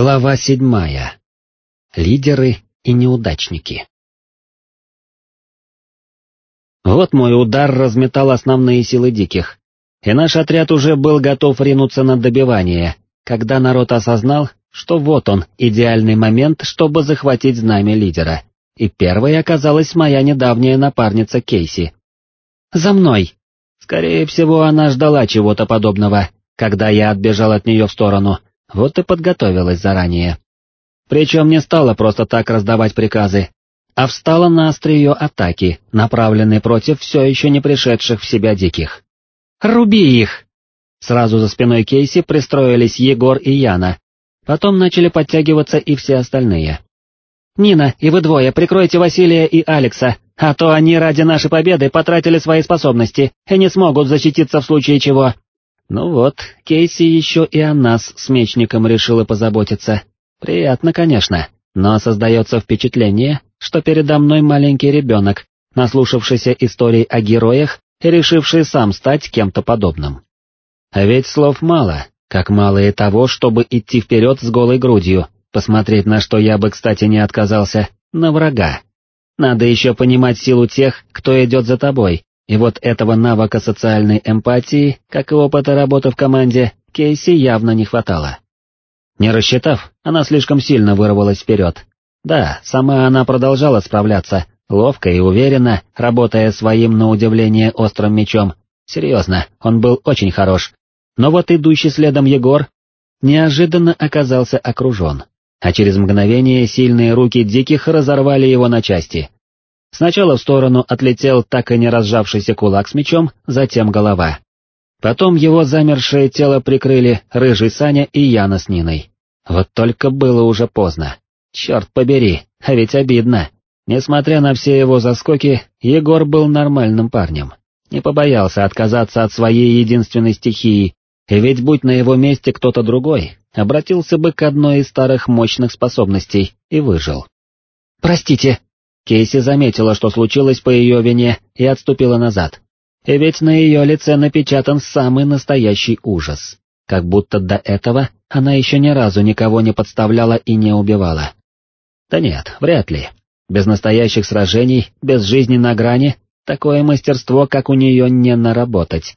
Глава седьмая. Лидеры и неудачники. Вот мой удар разметал основные силы диких, и наш отряд уже был готов ринуться на добивание, когда народ осознал, что вот он, идеальный момент, чтобы захватить знамя лидера, и первой оказалась моя недавняя напарница Кейси. «За мной!» Скорее всего, она ждала чего-то подобного, когда я отбежал от нее в сторону, вот и подготовилась заранее. Причем не стала просто так раздавать приказы, а встала на острие атаки, направленной против все еще не пришедших в себя диких. «Руби их!» Сразу за спиной Кейси пристроились Егор и Яна, потом начали подтягиваться и все остальные. «Нина, и вы двое, прикройте Василия и Алекса, а то они ради нашей победы потратили свои способности и не смогут защититься в случае чего». Ну вот, Кейси еще и о нас с мечником решила позаботиться. Приятно, конечно, но создается впечатление, что передо мной маленький ребенок, наслушавшийся историй о героях и решивший сам стать кем-то подобным. А ведь слов мало, как мало и того, чтобы идти вперед с голой грудью, посмотреть на что я бы, кстати, не отказался, на врага. Надо еще понимать силу тех, кто идет за тобой, и вот этого навыка социальной эмпатии, как и опыта работы в команде, Кейси явно не хватало. Не рассчитав, она слишком сильно вырвалась вперед. Да, сама она продолжала справляться, ловко и уверенно, работая своим на удивление острым мечом. Серьезно, он был очень хорош. Но вот идущий следом Егор неожиданно оказался окружен, а через мгновение сильные руки диких разорвали его на части. Сначала в сторону отлетел так и не разжавшийся кулак с мечом, затем голова. Потом его замершее тело прикрыли Рыжий Саня и Яна с Ниной. Вот только было уже поздно. Черт побери, а ведь обидно. Несмотря на все его заскоки, Егор был нормальным парнем. Не побоялся отказаться от своей единственной стихии, и ведь будь на его месте кто-то другой, обратился бы к одной из старых мощных способностей и выжил. «Простите», Кейси заметила, что случилось по ее вине, и отступила назад. И ведь на ее лице напечатан самый настоящий ужас. Как будто до этого она еще ни разу никого не подставляла и не убивала. Да нет, вряд ли. Без настоящих сражений, без жизни на грани, такое мастерство, как у нее, не наработать.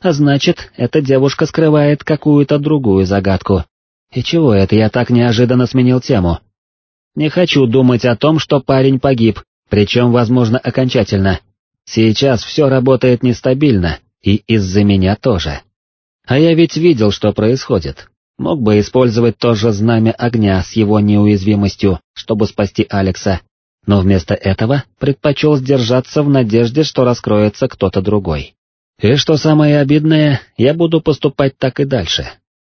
А значит, эта девушка скрывает какую-то другую загадку. И чего это я так неожиданно сменил тему? Не хочу думать о том, что парень погиб, причем, возможно, окончательно. Сейчас все работает нестабильно, и из-за меня тоже. А я ведь видел, что происходит. Мог бы использовать тоже знамя огня с его неуязвимостью, чтобы спасти Алекса, но вместо этого предпочел сдержаться в надежде, что раскроется кто-то другой. И что самое обидное, я буду поступать так и дальше.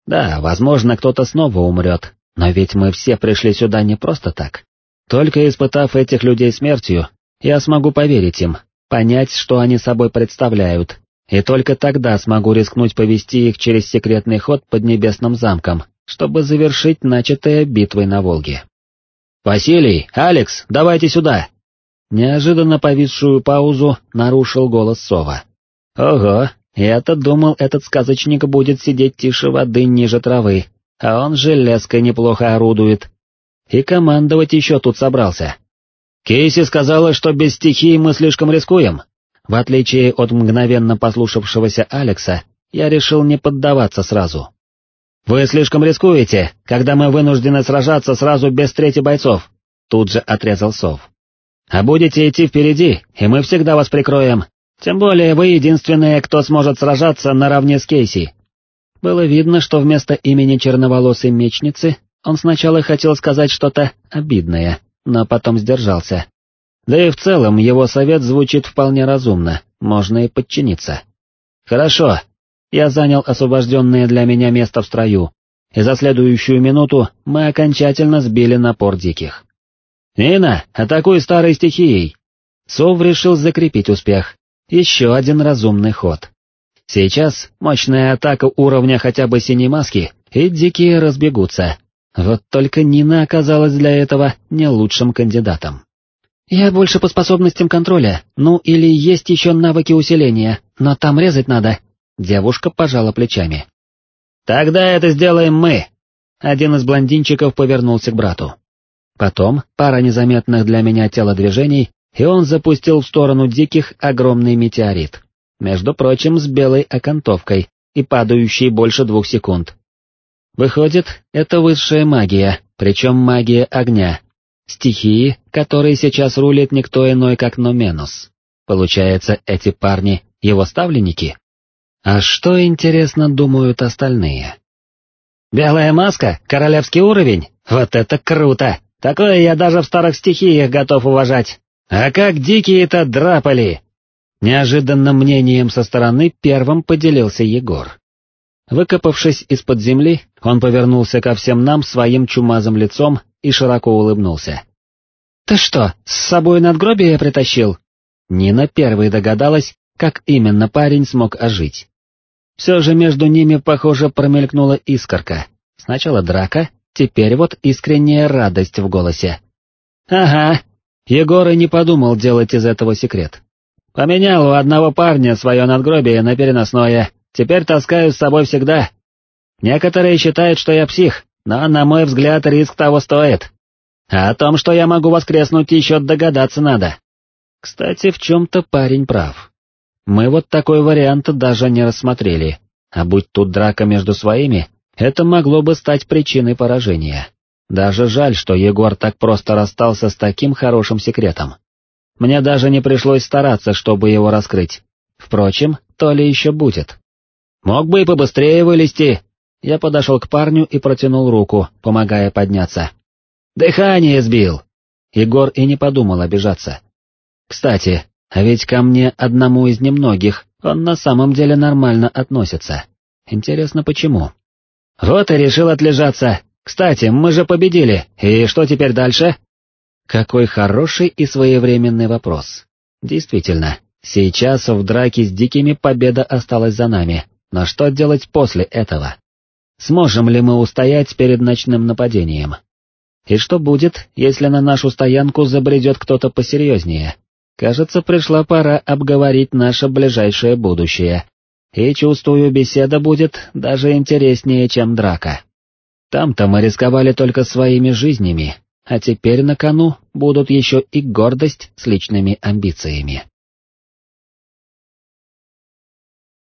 Да, возможно, кто-то снова умрет, но ведь мы все пришли сюда не просто так. Только испытав этих людей смертью, я смогу поверить им, понять, что они собой представляют, и только тогда смогу рискнуть повести их через секретный ход под небесным замком, чтобы завершить начатое битвой на Волге. «Василий, Алекс, давайте сюда!» Неожиданно повисшую паузу нарушил голос Сова. «Ого, я-то думал, этот сказочник будет сидеть тише воды ниже травы, а он железкой неплохо орудует. И командовать еще тут собрался. Кейси сказала, что без стихии мы слишком рискуем. В отличие от мгновенно послушавшегося Алекса, я решил не поддаваться сразу. «Вы слишком рискуете, когда мы вынуждены сражаться сразу без трети бойцов», тут же отрезал Сов. «А будете идти впереди, и мы всегда вас прикроем, тем более вы единственные, кто сможет сражаться наравне с Кейси, было видно, что вместо имени черноволосой мечницы он сначала хотел сказать что-то обидное, но потом сдержался. Да и в целом его совет звучит вполне разумно, можно и подчиниться. Хорошо, я занял освобожденное для меня место в строю, и за следующую минуту мы окончательно сбили напор диких. «Нина, атакуй старой стихией!» Сов решил закрепить успех. Еще один разумный ход. Сейчас мощная атака уровня хотя бы синей маски, и дикие разбегутся. Вот только Нина оказалась для этого не лучшим кандидатом. «Я больше по способностям контроля, ну или есть еще навыки усиления, но там резать надо», — девушка пожала плечами. «Тогда это сделаем мы». один из блондинчиков повернулся к брату. Потом пара незаметных для меня телодвижений, и он запустил в сторону диких огромный метеорит. Между прочим, с белой окантовкой и падающей больше двух секунд. Выходит, это высшая магия, причем магия огня. Стихии, которой сейчас рулит никто иной, как Номенус. Получается, эти парни — его ставленники? А что, интересно, думают остальные? «Белая маска? Королевский уровень? Вот это круто! Такое я даже в старых стихиях готов уважать! А как дикие-то драпали!» Неожиданным мнением со стороны первым поделился Егор. Выкопавшись из-под земли, он повернулся ко всем нам своим чумазым лицом и широко улыбнулся. «Ты что, с собой надгробие притащил?» Нина первой догадалась, как именно парень смог ожить. Все же между ними, похоже, промелькнула искорка. Сначала драка, теперь вот искренняя радость в голосе. «Ага», Егор и не подумал делать из этого секрет. Поменял у одного парня свое надгробие на переносное, теперь таскаю с собой всегда. Некоторые считают, что я псих, но, на мой взгляд, риск того стоит. А о том, что я могу воскреснуть, еще догадаться надо. Кстати, в чем-то парень прав. Мы вот такой вариант даже не рассмотрели, а будь тут драка между своими, это могло бы стать причиной поражения. Даже жаль, что Егор так просто расстался с таким хорошим секретом. Мне даже не пришлось стараться, чтобы его раскрыть. Впрочем, то ли еще будет. Мог бы и побыстрее вылезти. Я подошел к парню и протянул руку, помогая подняться. Дыхание сбил. Егор и не подумал обижаться. Кстати, а ведь ко мне одному из немногих он на самом деле нормально относится. Интересно, почему? Вот и решил отлежаться. Кстати, мы же победили, и что теперь дальше? Какой хороший и своевременный вопрос. Действительно, сейчас в драке с дикими победа осталась за нами, но что делать после этого? Сможем ли мы устоять перед ночным нападением? И что будет, если на нашу стоянку забредет кто-то посерьезнее? Кажется, пришла пора обговорить наше ближайшее будущее. И чувствую, беседа будет даже интереснее, чем драка. Там-то мы рисковали только своими жизнями, а теперь на кону будут еще и гордость с личными амбициями.